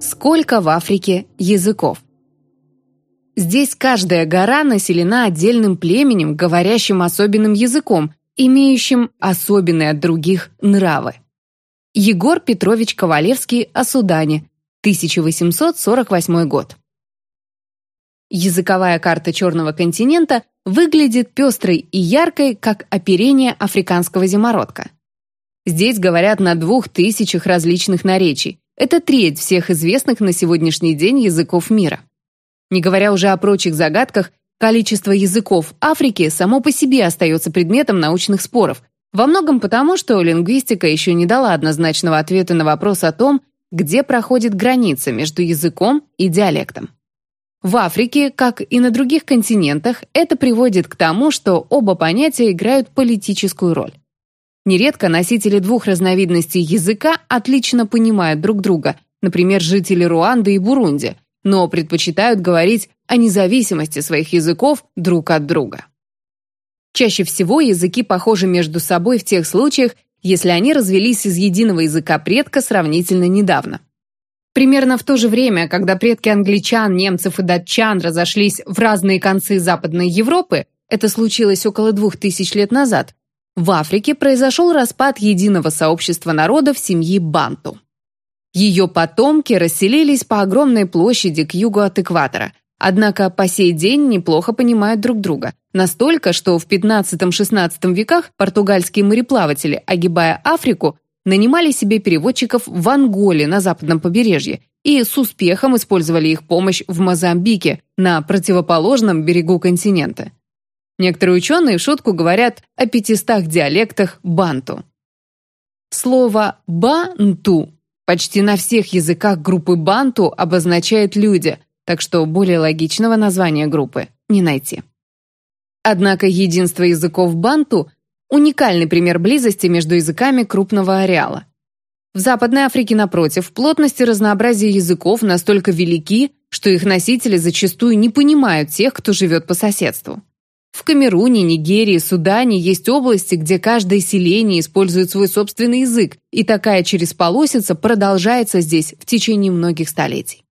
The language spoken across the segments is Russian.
Сколько в Африке языков? Здесь каждая гора населена отдельным племенем, говорящим особенным языком, имеющим особенные от других нравы. Егор Петрович Ковалевский о Судане, 1848 год. Языковая карта Черного континента выглядит пестрой и яркой, как оперение африканского зимородка. Здесь говорят на двух тысячах различных наречий. Это треть всех известных на сегодняшний день языков мира. Не говоря уже о прочих загадках, количество языков Африки само по себе остается предметом научных споров, во многом потому, что лингвистика еще не дала однозначного ответа на вопрос о том, где проходит граница между языком и диалектом. В Африке, как и на других континентах, это приводит к тому, что оба понятия играют политическую роль. Нередко носители двух разновидностей языка отлично понимают друг друга, например, жители Руанды и Бурунди, но предпочитают говорить о независимости своих языков друг от друга. Чаще всего языки похожи между собой в тех случаях, если они развелись из единого языка предка сравнительно недавно. Примерно в то же время, когда предки англичан, немцев и датчан разошлись в разные концы Западной Европы, это случилось около двух тысяч лет назад, в Африке произошел распад единого сообщества народов семьи Банту. Ее потомки расселились по огромной площади к югу от экватора, однако по сей день неплохо понимают друг друга. Настолько, что в 15-16 веках португальские мореплаватели, огибая Африку, нанимали себе переводчиков в Анголе на западном побережье и с успехом использовали их помощь в Мозамбике, на противоположном берегу континента. Некоторые ученые в шутку говорят о 500 диалектах банту. Слово «банту» почти на всех языках группы банту обозначает «люди», так что более логичного названия группы не найти. Однако единство языков банту – уникальный пример близости между языками крупного ареала. В Западной Африке, напротив, плотность и разнообразие языков настолько велики, что их носители зачастую не понимают тех, кто живет по соседству. В Камеруне, Нигерии, Судане есть области, где каждое селение использует свой собственный язык, и такая чересполосица продолжается здесь в течение многих столетий.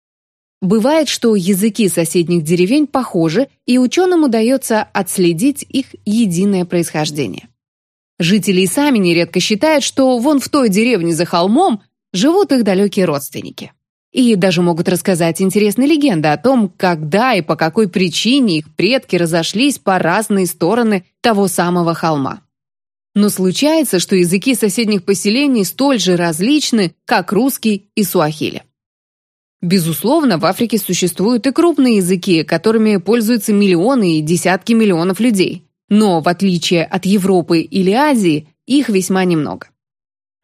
Бывает, что языки соседних деревень похожи, и ученым удается отследить их единое происхождение. Жители и сами нередко считают, что вон в той деревне за холмом живут их далекие родственники. И даже могут рассказать интересные легенды о том, когда и по какой причине их предки разошлись по разные стороны того самого холма. Но случается, что языки соседних поселений столь же различны, как русский и суахили. Безусловно, в Африке существуют и крупные языки, которыми пользуются миллионы и десятки миллионов людей. Но, в отличие от Европы или Азии, их весьма немного.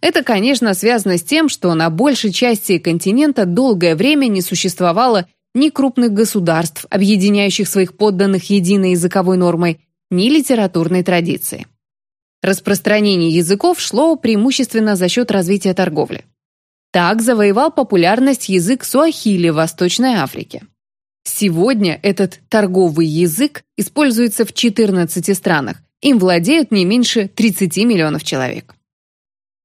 Это, конечно, связано с тем, что на большей части континента долгое время не существовало ни крупных государств, объединяющих своих подданных единой языковой нормой, ни литературной традиции. Распространение языков шло преимущественно за счет развития торговли. Так завоевал популярность язык суахили в Восточной Африке. Сегодня этот торговый язык используется в 14 странах. Им владеют не меньше 30 миллионов человек.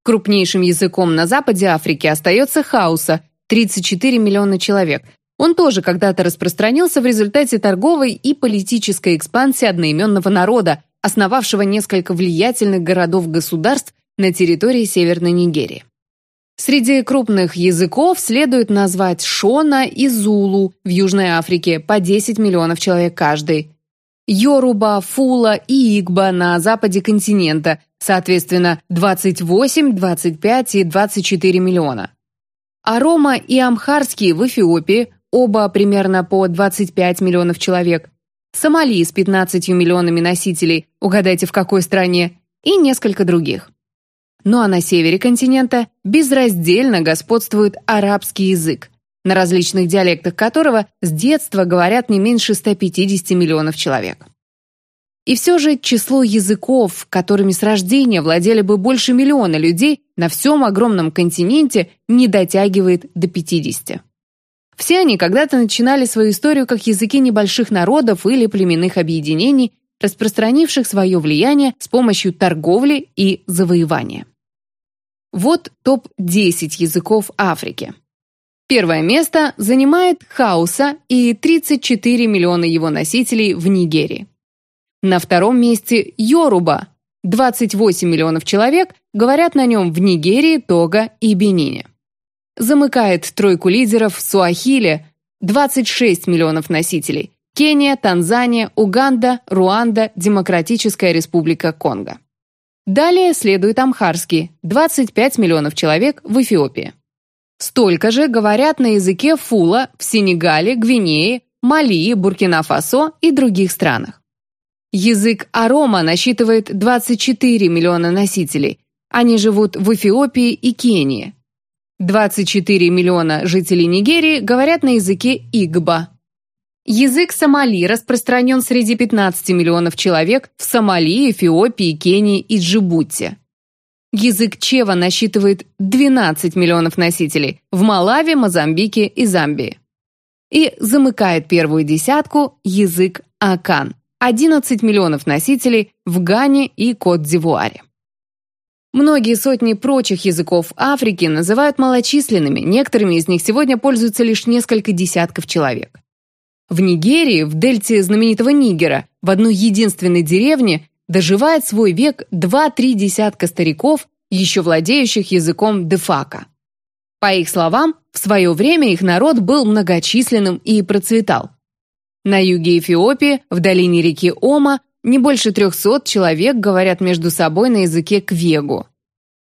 Крупнейшим языком на западе Африки остается хауса – 34 миллиона человек. Он тоже когда-то распространился в результате торговой и политической экспансии одноименного народа, основавшего несколько влиятельных городов-государств на территории Северной Нигерии. Среди крупных языков следует назвать Шона и Зулу в Южной Африке по 10 миллионов человек каждый. Йоруба, Фула и Игба на западе континента, соответственно, 28, 25 и 24 миллиона. Арома и Амхарский в Эфиопии, оба примерно по 25 миллионов человек. Сомали с 15 миллионами носителей, угадайте в какой стране, и несколько других. Ну а на севере континента безраздельно господствует арабский язык, на различных диалектах которого с детства говорят не меньше 150 миллионов человек. И все же число языков, которыми с рождения владели бы больше миллиона людей, на всем огромном континенте не дотягивает до 50. Все они когда-то начинали свою историю как языки небольших народов или племенных объединений, распространивших свое влияние с помощью торговли и завоевания. Вот топ-10 языков Африки. Первое место занимает Хауса и 34 миллиона его носителей в Нигерии. На втором месте Йоруба. 28 миллионов человек говорят на нем в Нигерии, Того и Бенине. Замыкает тройку лидеров Суахили, 26 миллионов носителей, Кения, Танзания, Уганда, Руанда, Демократическая республика Конго. Далее следует амхарский, 25 миллионов человек в Эфиопии. Столько же говорят на языке фула в Сенегале, Гвинее, Мали, Буркина-Фасо и других странах. Язык арома насчитывает 24 миллиона носителей. Они живут в Эфиопии и Кении. 24 миллиона жителей Нигерии говорят на языке игба. Язык Сомали распространен среди 15 миллионов человек в Сомали, Эфиопии, Кении и Джибути. Язык Чева насчитывает 12 миллионов носителей в Малави, Мозамбике и Замбии. И замыкает первую десятку язык Акан – 11 миллионов носителей в Гане и Кот-д'Ивуаре. Многие сотни прочих языков Африки называют малочисленными, некоторыми из них сегодня пользуются лишь несколько десятков человек. В Нигерии, в дельте знаменитого Нигера, в одной единственной деревне доживает свой век два-три десятка стариков, еще владеющих языком дефака. По их словам, в свое время их народ был многочисленным и процветал. На юге Эфиопии, в долине реки Ома, не больше 300 человек говорят между собой на языке квегу.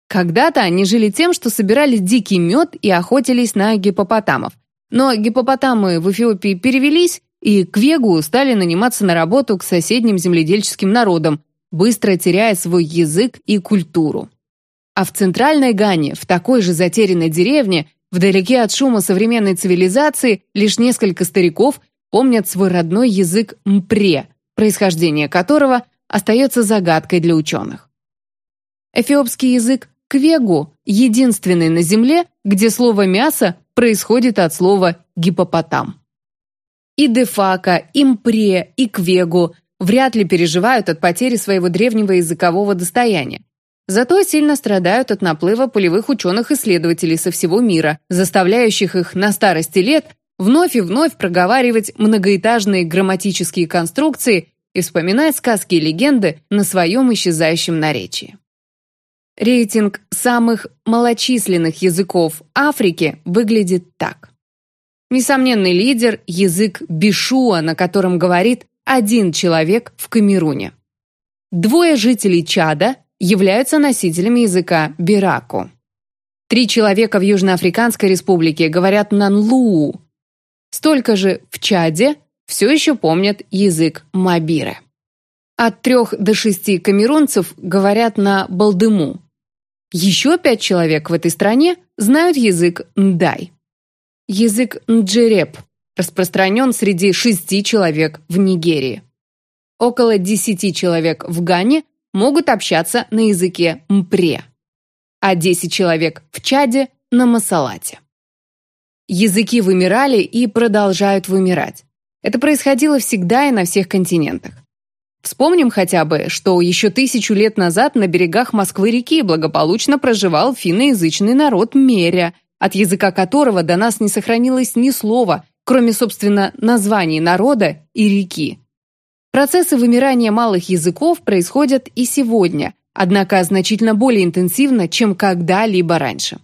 Когда-то они жили тем, что собирали дикий мед и охотились на гипопотамов. Но гипопотамы в Эфиопии перевелись, и квегу стали наниматься на работу к соседним земледельческим народам, быстро теряя свой язык и культуру. А в центральной Гане, в такой же затерянной деревне, вдалеке от шума современной цивилизации, лишь несколько стариков помнят свой родной язык мпре, происхождение которого остается загадкой для ученых. Эфиопский язык квегу единственный на Земле, где слово «мясо» происходит от слова «гипопотам». И дефака, и мпре, и квегу вряд ли переживают от потери своего древнего языкового достояния. Зато сильно страдают от наплыва полевых ученых-исследователей со всего мира, заставляющих их на старости лет вновь и вновь проговаривать многоэтажные грамматические конструкции и вспоминать сказки и легенды на своем исчезающем наречии. Рейтинг самых малочисленных языков Африки выглядит так. Несомненный лидер – язык бишуа, на котором говорит один человек в Камеруне. Двое жителей Чада являются носителями языка бираку. Три человека в Южноафриканской республике говорят нанлуу. Столько же в Чаде все еще помнят язык мабире. От трех до шести камерунцев говорят на балдыму. Еще пять человек в этой стране знают язык ндай. Язык нджереп распространен среди шести человек в Нигерии. Около десяти человек в Гане могут общаться на языке мпре, а десять человек в Чаде на масалате. Языки вымирали и продолжают вымирать. Это происходило всегда и на всех континентах. Вспомним хотя бы, что еще тысячу лет назад на берегах Москвы-реки благополучно проживал финноязычный народ Меря, от языка которого до нас не сохранилось ни слова, кроме, собственно, названий народа и реки. Процессы вымирания малых языков происходят и сегодня, однако значительно более интенсивно, чем когда-либо раньше.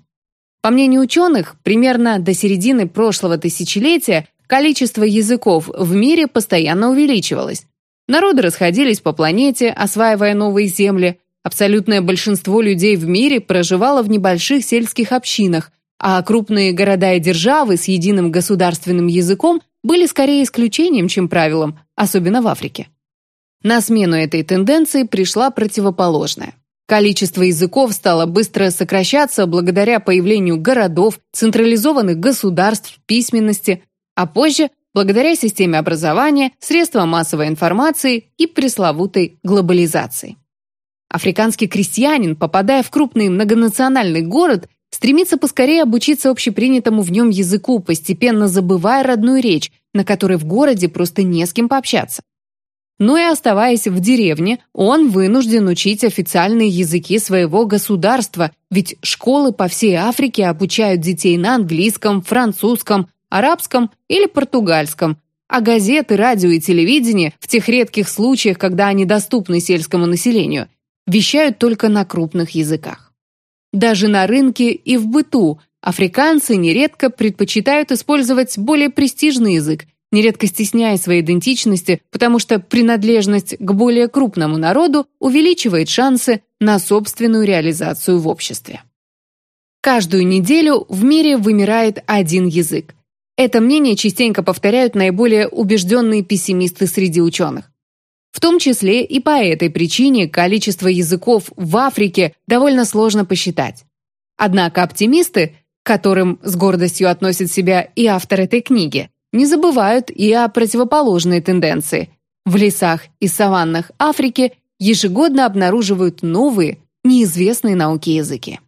По мнению ученых, примерно до середины прошлого тысячелетия количество языков в мире постоянно увеличивалось. Народы расходились по планете, осваивая новые земли. Абсолютное большинство людей в мире проживало в небольших сельских общинах, а крупные города и державы с единым государственным языком были скорее исключением, чем правилом, особенно в Африке. На смену этой тенденции пришла противоположная. Количество языков стало быстро сокращаться благодаря появлению городов, централизованных государств, письменности, а позже – благодаря системе образования, средствам массовой информации и пресловутой глобализации. Африканский крестьянин, попадая в крупный многонациональный город, Стремится поскорее обучиться общепринятому в нем языку, постепенно забывая родную речь, на которой в городе просто не с кем пообщаться. но и оставаясь в деревне, он вынужден учить официальные языки своего государства, ведь школы по всей Африке обучают детей на английском, французском, арабском или португальском, а газеты, радио и телевидение, в тех редких случаях, когда они доступны сельскому населению, вещают только на крупных языках. Даже на рынке и в быту африканцы нередко предпочитают использовать более престижный язык, нередко стесняя своей идентичности, потому что принадлежность к более крупному народу увеличивает шансы на собственную реализацию в обществе. Каждую неделю в мире вымирает один язык. Это мнение частенько повторяют наиболее убежденные пессимисты среди ученых. В том числе и по этой причине количество языков в Африке довольно сложно посчитать. Однако оптимисты, к которым с гордостью относит себя и автор этой книги, не забывают и о противоположной тенденции. В лесах и саваннах Африки ежегодно обнаруживают новые, неизвестные науке языки.